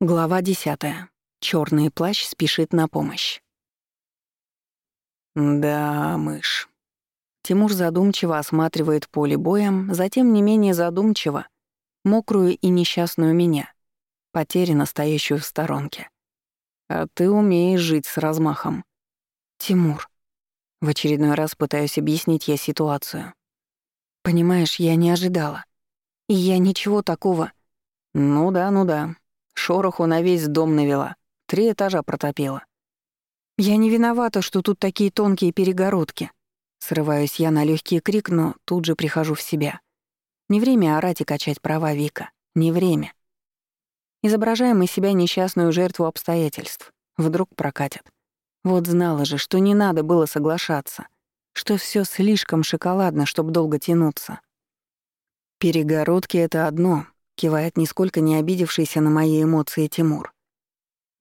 Глава десятая. Черный плащ спешит на помощь. Да, мышь. Тимур задумчиво осматривает поле боя, затем не менее задумчиво, мокрую и несчастную меня, потерянно стоящую в сторонке. А ты умеешь жить с размахом. Тимур. В очередной раз пытаюсь объяснить я ситуацию. Понимаешь, я не ожидала. И я ничего такого... Ну да, ну да, Шороху на весь дом навела. Три этажа протопила. «Я не виновата, что тут такие тонкие перегородки». Срываюсь я на легкий крик, но тут же прихожу в себя. Не время орать и качать права Вика. Не время. Изображаем из себя несчастную жертву обстоятельств. Вдруг прокатят. Вот знала же, что не надо было соглашаться. Что все слишком шоколадно, чтобы долго тянуться. Перегородки — это одно, кивает нисколько не обидевшийся на мои эмоции Тимур.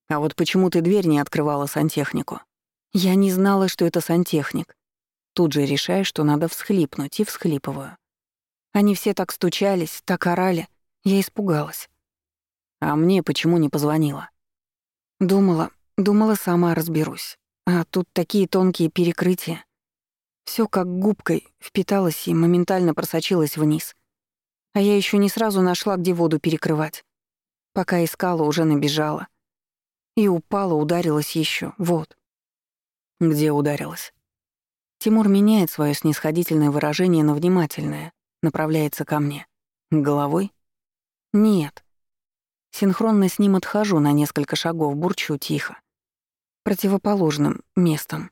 А вот почему ты дверь не открывала сантехнику? Я не знала, что это сантехник. Тут же решаю, что надо всхлипнуть, и всхлипываю. Они все так стучались, так орали. Я испугалась. А мне почему не позвонила? Думала, думала, сама разберусь. А тут такие тонкие перекрытия. Все как губкой впиталось и моментально просочилось вниз. А я еще не сразу нашла, где воду перекрывать. Пока искала, уже набежала. И упала, ударилась еще. Вот. Где ударилась? Тимур меняет свое снисходительное выражение на внимательное, направляется ко мне. Головой? Нет. Синхронно с ним отхожу на несколько шагов, бурчу тихо. Противоположным местом.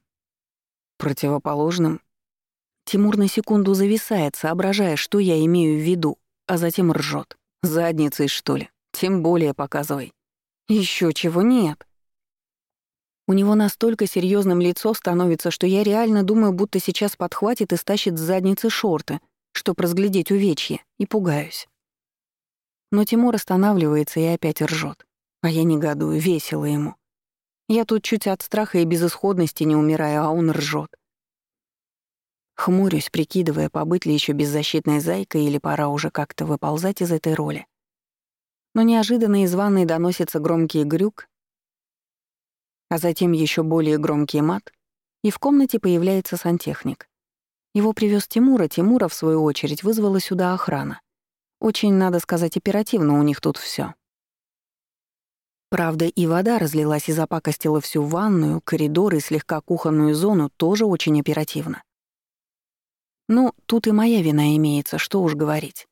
Противоположным? Тимур на секунду зависает, соображая, что я имею в виду, а затем ржет. Задницей, что ли? Тем более показывай. Еще чего нет. У него настолько серьезным лицо становится, что я реально думаю, будто сейчас подхватит и стащит с задницы шорты, чтоб разглядеть увечье, и пугаюсь. Но Тимур останавливается и опять ржет. А я негодую, весело ему. Я тут чуть от страха и безысходности не умираю, а он ржет. Хмурюсь, прикидывая, побыть ли еще беззащитной зайкой или пора уже как-то выползать из этой роли. Но неожиданно из ванной доносится громкий грюк, а затем еще более громкий мат, и в комнате появляется сантехник. Его привез Тимура, Тимура, в свою очередь, вызвала сюда охрана. Очень, надо сказать, оперативно у них тут все. Правда, и вода разлилась и запакостила всю ванную, коридор и слегка кухонную зону тоже очень оперативно. Ну, тут и моя вина имеется, что уж говорить.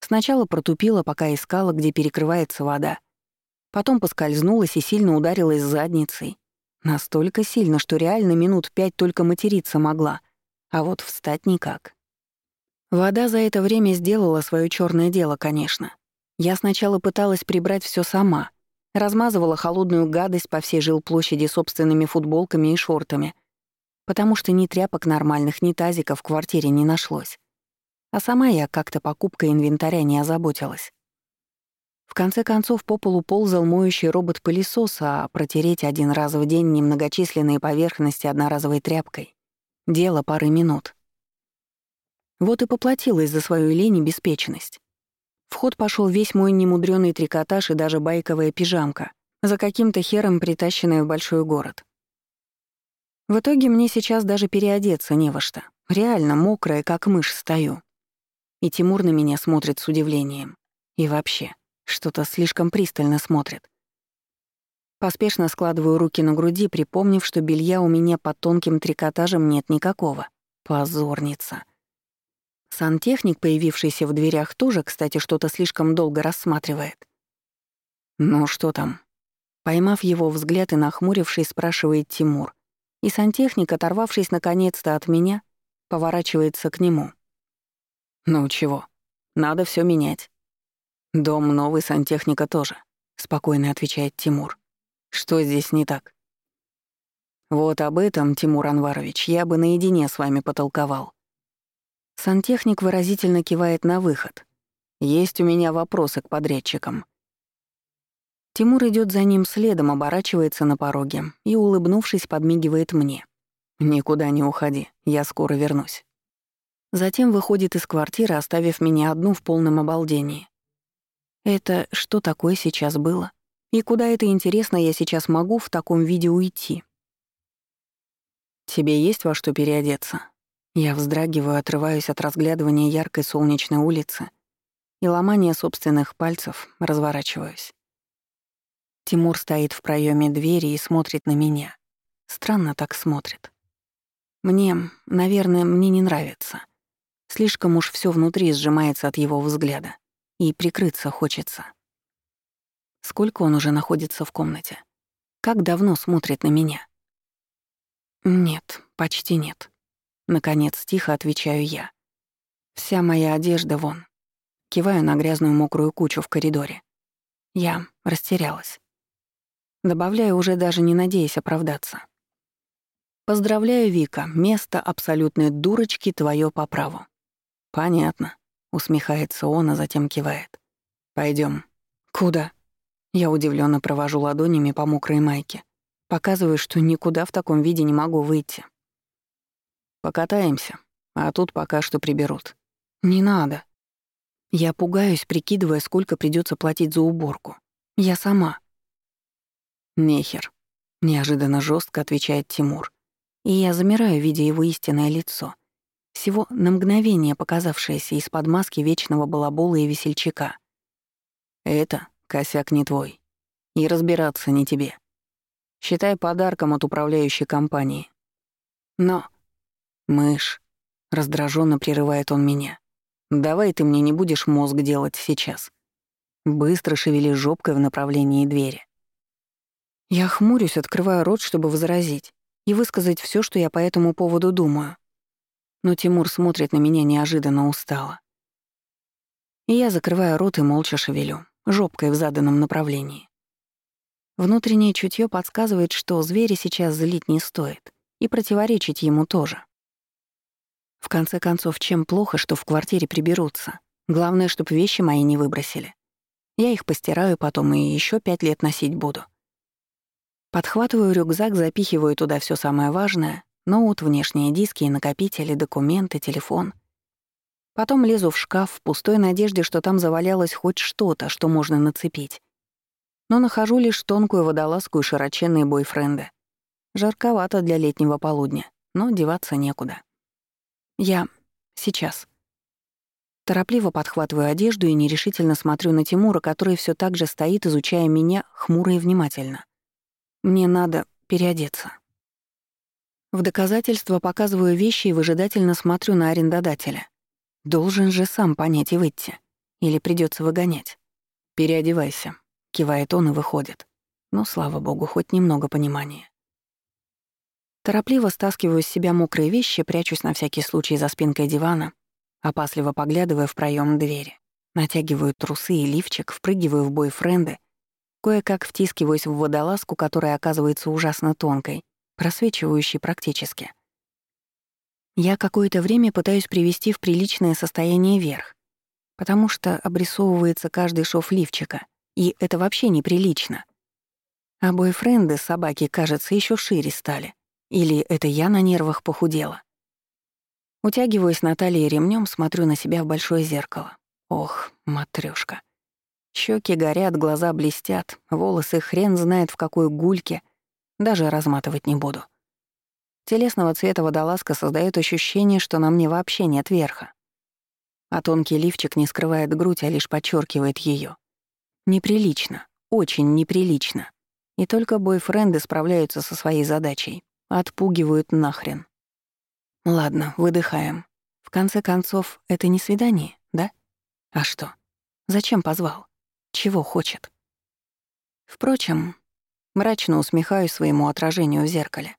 Сначала протупила, пока искала, где перекрывается вода. Потом поскользнулась и сильно ударилась задницей. Настолько сильно, что реально минут пять только материться могла, а вот встать никак. Вода за это время сделала свое черное дело, конечно. Я сначала пыталась прибрать все сама, размазывала холодную гадость по всей жилплощади собственными футболками и шортами, потому что ни тряпок нормальных, ни тазиков в квартире не нашлось. А сама я как-то покупкой инвентаря не озаботилась. В конце концов, по полу ползал моющий робот-пылесос, а протереть один раз в день немногочисленные поверхности одноразовой тряпкой — дело пары минут. Вот и поплатилась за свою лень и беспечность. В ход пошел весь мой немудрёный трикотаж и даже байковая пижамка, за каким-то хером притащенная в большой город. В итоге мне сейчас даже переодеться не во что. Реально мокрая, как мышь, стою. И Тимур на меня смотрит с удивлением. И вообще, что-то слишком пристально смотрит. Поспешно складываю руки на груди, припомнив, что белья у меня под тонким трикотажем нет никакого. Позорница. Сантехник, появившийся в дверях, тоже, кстати, что-то слишком долго рассматривает. «Ну что там?» Поймав его взгляд и нахмурившись, спрашивает Тимур, и сантехник, оторвавшись наконец-то от меня, поворачивается к нему. «Ну чего? Надо все менять». «Дом новый, сантехника тоже», — спокойно отвечает Тимур. «Что здесь не так?» «Вот об этом, Тимур Анварович, я бы наедине с вами потолковал». Сантехник выразительно кивает на выход. «Есть у меня вопросы к подрядчикам». Тимур идет за ним следом, оборачивается на пороге и, улыбнувшись, подмигивает мне. «Никуда не уходи, я скоро вернусь». Затем выходит из квартиры, оставив меня одну в полном обалдении. Это что такое сейчас было? И куда это интересно я сейчас могу в таком виде уйти? Тебе есть во что переодеться? Я вздрагиваю, отрываюсь от разглядывания яркой солнечной улицы и ломания собственных пальцев, разворачиваюсь. Тимур стоит в проеме двери и смотрит на меня. Странно так смотрит. Мне, наверное, мне не нравится. Слишком уж все внутри сжимается от его взгляда. И прикрыться хочется. Сколько он уже находится в комнате? Как давно смотрит на меня? Нет, почти нет. Наконец, тихо отвечаю я. Вся моя одежда вон. Киваю на грязную мокрую кучу в коридоре. Я растерялась. Добавляю, уже даже не надеясь оправдаться. «Поздравляю, Вика, место абсолютной дурочки твое по праву». «Понятно», — усмехается он, а затем кивает. Пойдем. «Куда?» Я удивленно провожу ладонями по мокрой майке. Показываю, что никуда в таком виде не могу выйти. Покатаемся, а тут пока что приберут. Не надо. Я пугаюсь, прикидывая, сколько придется платить за уборку. Я сама. «Нехер», — неожиданно жестко отвечает Тимур. И я замираю, видя его истинное лицо. Всего на мгновение показавшееся из-под маски вечного балабола и весельчака. «Это косяк не твой. И разбираться не тебе. Считай подарком от управляющей компании. Но...» «Мышь», — раздраженно прерывает он меня. «Давай ты мне не будешь мозг делать сейчас. Быстро шевели жопкой в направлении двери. Я хмурюсь, открываю рот, чтобы возразить и высказать все, что я по этому поводу думаю. Но Тимур смотрит на меня неожиданно устало. И я закрываю рот и молча шевелю, жопкой в заданном направлении. Внутреннее чутье подсказывает, что зверя сейчас злить не стоит, и противоречить ему тоже. В конце концов, чем плохо, что в квартире приберутся. Главное, чтобы вещи мои не выбросили. Я их постираю потом и еще пять лет носить буду. Подхватываю рюкзак, запихиваю туда все самое важное, ноут, внешние диски и накопители, документы, телефон. Потом лезу в шкаф в пустой надежде, что там завалялось хоть что-то, что можно нацепить. Но нахожу лишь тонкую водолазку и широченные бойфренды. Жарковато для летнего полудня, но деваться некуда. Я... сейчас. Торопливо подхватываю одежду и нерешительно смотрю на Тимура, который все так же стоит, изучая меня хмуро и внимательно. Мне надо переодеться. В доказательство показываю вещи и выжидательно смотрю на арендодателя. Должен же сам понять и выйти. Или придется выгонять. «Переодевайся», — кивает он и выходит. Ну, слава богу, хоть немного понимания. Торопливо стаскиваю с себя мокрые вещи, прячусь на всякий случай за спинкой дивана, опасливо поглядывая в проем двери. Натягиваю трусы и лифчик, впрыгиваю в бойфренды Кое-как втискиваюсь в водолазку, которая оказывается ужасно тонкой, просвечивающей практически. Я какое-то время пытаюсь привести в приличное состояние верх, потому что обрисовывается каждый шов лифчика, и это вообще неприлично. А бойфренды собаки, кажется, еще шире стали. Или это я на нервах похудела? Утягиваюсь на талии ремнем, смотрю на себя в большое зеркало. Ох, матрёшка. Щеки горят, глаза блестят, волосы хрен знает в какой гульке. Даже разматывать не буду. Телесного цвета водолазка создает ощущение, что на мне вообще нет верха. А тонкий лифчик не скрывает грудь, а лишь подчеркивает ее. Неприлично, очень неприлично. И только бойфренды справляются со своей задачей. Отпугивают нахрен. Ладно, выдыхаем. В конце концов, это не свидание, да? А что? Зачем позвал? Чего хочет? Впрочем, мрачно усмехаюсь своему отражению в зеркале.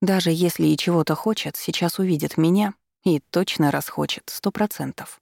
Даже если и чего-то хочет, сейчас увидит меня и точно расхочет, сто процентов.